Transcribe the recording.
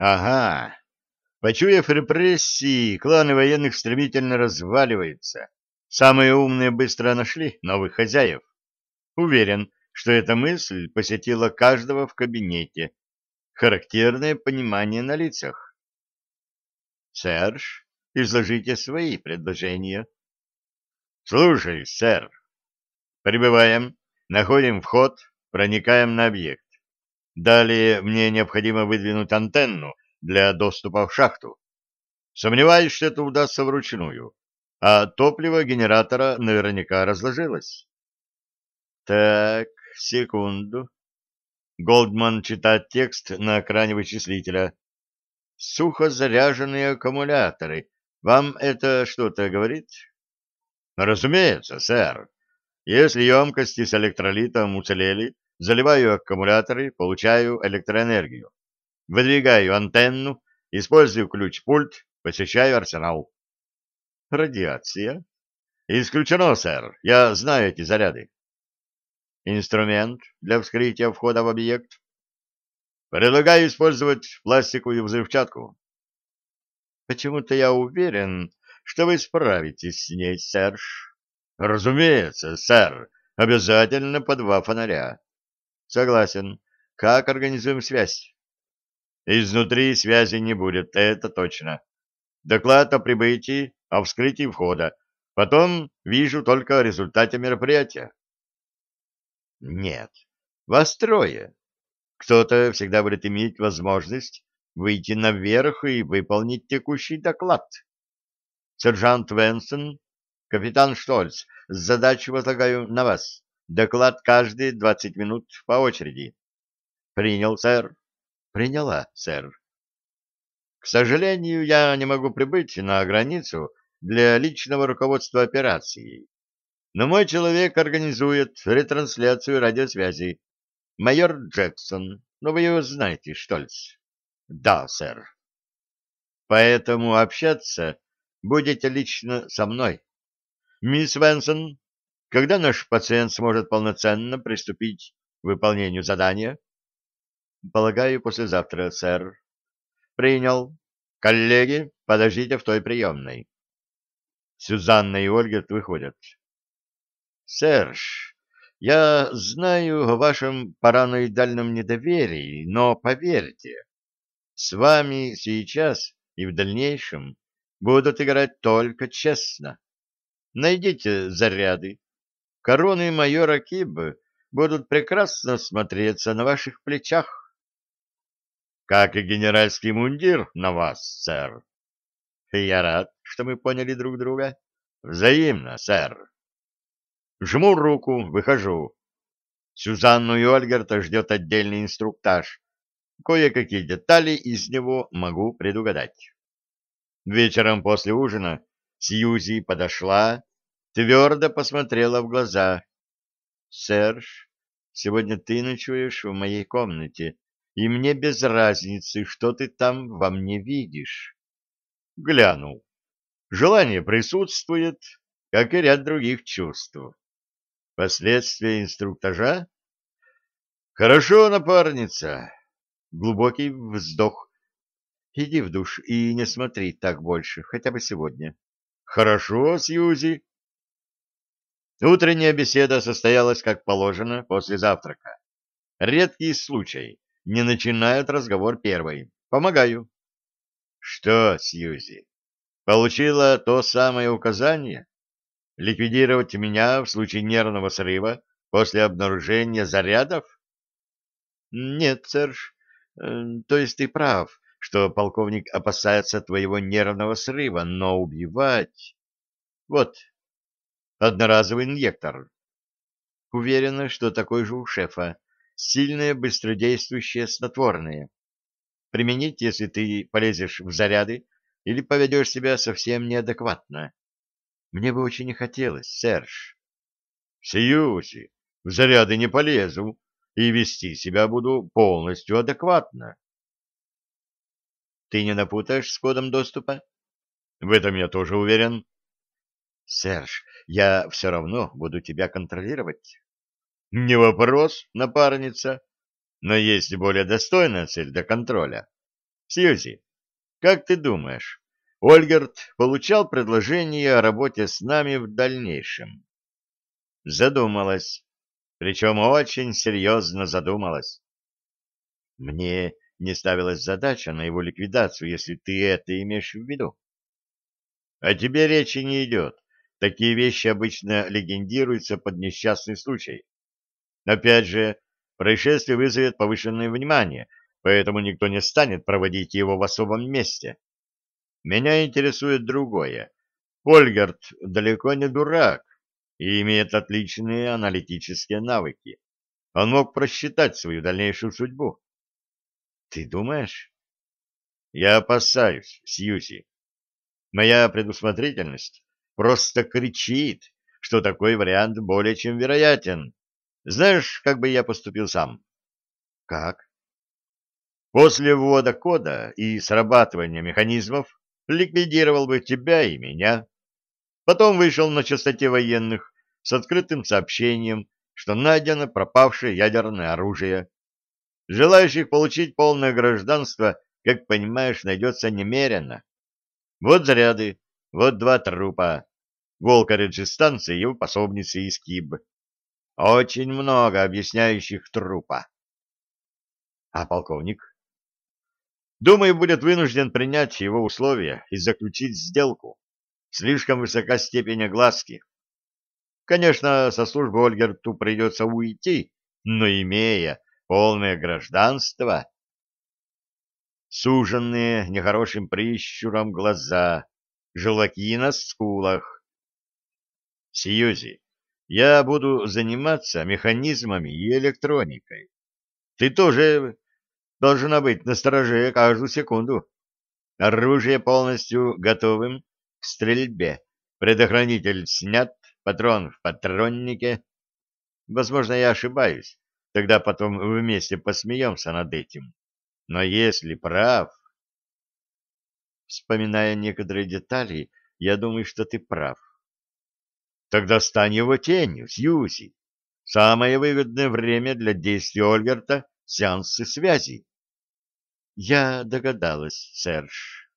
Ага. Почуяв репрессии, кланы военных стремительно разваливаются. Самые умные быстро нашли новых хозяев. Уверен, что эта мысль посетила каждого в кабинете. Характерное понимание на лицах. Серж, изложите свои предложения. Слушай, сэр. Прибываем, находим вход, проникаем на объект. Далее мне необходимо выдвинуть антенну для доступа в шахту. Сомневаюсь, что это удастся вручную, а топливо генератора наверняка разложилось. Так, секунду. Голдман читает текст на экране вычислителя. Сухо заряженные аккумуляторы. Вам это что-то говорит? Разумеется, сэр. Если емкости с электролитом уцелели, заливаю аккумуляторы, получаю электроэнергию. Выдвигаю антенну, использую ключ-пульт, посещаю арсенал. Радиация? Исключено, сэр. Я знаю эти заряды. Инструмент для вскрытия входа в объект. Предлагаю использовать пластиковую взрывчатку. Почему-то я уверен, что вы справитесь с ней, Серж. Разумеется, сэр. Обязательно по два фонаря. Согласен. Как организуем связь? Изнутри связи не будет, это точно. Доклад о прибытии, о вскрытии входа. Потом вижу только о результате мероприятия. Нет, вас трое. Кто-то всегда будет иметь возможность выйти наверх и выполнить текущий доклад. Сержант Венсон, капитан Штольц, задачу возлагаю на вас. Доклад каждые двадцать минут по очереди. Принял, сэр. Приняла, сэр. К сожалению, я не могу прибыть на границу для личного руководства операцией. Но мой человек организует ретрансляцию радиосвязи. Майор Джексон, ну вы его знаете, Штольц. Да, сэр. Поэтому общаться будете лично со мной. Мисс Венсон, когда наш пациент сможет полноценно приступить к выполнению задания? Полагаю, послезавтра, сэр. Принял. Коллеги, подождите в той приемной. Сюзанна и Ольгерт выходят. Серж, я знаю о вашем параноидальном недоверии, но поверьте, с вами сейчас и в дальнейшем будут играть только честно. Найдите заряды, Короны майора Киб будут прекрасно смотреться на ваших плечах. Как и генеральский мундир на вас, сэр. Я рад, что мы поняли друг друга. Взаимно, сэр. Жму руку, выхожу. Сюзанну и Ольгерта ждет отдельный инструктаж. Кое-какие детали из него могу предугадать. Вечером после ужина Сьюзи подошла, твердо посмотрела в глаза. — Серж, сегодня ты ночуешь в моей комнате, и мне без разницы, что ты там во мне видишь. Глянул. Желание присутствует, как и ряд других чувств. Последствия инструктажа? Хорошо, напарница. Глубокий вздох. Иди в душ и не смотри так больше, хотя бы сегодня. Хорошо, Сьюзи. Утренняя беседа состоялась, как положено, после завтрака. Редкий случай. Не начинают разговор первой. Помогаю. Что, Сьюзи, получила то самое указание? Ликвидировать меня в случае нервного срыва после обнаружения зарядов? Нет, Серж. Э, то есть ты прав, что полковник опасается твоего нервного срыва, но убивать... Вот, Одноразовый инъектор. Уверена, что такой же у шефа. Сильное, быстродействующее снотворное. Применить, если ты полезешь в заряды или поведешь себя совсем неадекватно. Мне бы очень не хотелось, Серж. Сьюзи, в заряды не полезу и вести себя буду полностью адекватно. Ты не напутаешь с кодом доступа? В этом я тоже уверен. Серж, я все равно буду тебя контролировать. Не вопрос, напарница. Но есть более достойная цель для контроля. Сьюзи, как ты думаешь, Ольгерт получал предложение о работе с нами в дальнейшем? Задумалась, причем очень серьезно задумалась. Мне не ставилась задача на его ликвидацию, если ты это имеешь в виду. О тебе речи не идет. Такие вещи обычно легендируются под несчастный случай. Опять же, происшествие вызовет повышенное внимание, поэтому никто не станет проводить его в особом месте. Меня интересует другое. Ольгард далеко не дурак и имеет отличные аналитические навыки. Он мог просчитать свою дальнейшую судьбу. Ты думаешь? Я опасаюсь, Сьюзи. Моя предусмотрительность просто кричит, что такой вариант более чем вероятен. Знаешь, как бы я поступил сам? Как? После ввода кода и срабатывания механизмов ликвидировал бы тебя и меня. Потом вышел на частоте военных с открытым сообщением, что найдено пропавшее ядерное оружие. Желающих получить полное гражданство, как понимаешь, найдется немерено. Вот заряды, вот два трупа. Волка Реджистанции и его пособницы из Киб. Очень много объясняющих трупа. А полковник? Думаю, будет вынужден принять его условия и заключить сделку. Слишком высока степень огласки. Конечно, со службы Ольгерту придется уйти, но имея полное гражданство... Суженные нехорошим прищуром глаза, желаки на скулах. Сьюзи, я буду заниматься механизмами и электроникой. Ты тоже должна быть настороже каждую секунду. Оружие полностью готовым к стрельбе. Предохранитель снят, патрон в патроннике. Возможно, я ошибаюсь. Тогда потом вместе посмеемся над этим. Но если прав... Вспоминая некоторые детали, я думаю, что ты прав. Тогда стань его тенью, Сьюзи. Самое выгодное время для действия Ольгерта — сеансы связи. Я догадалась, Серж.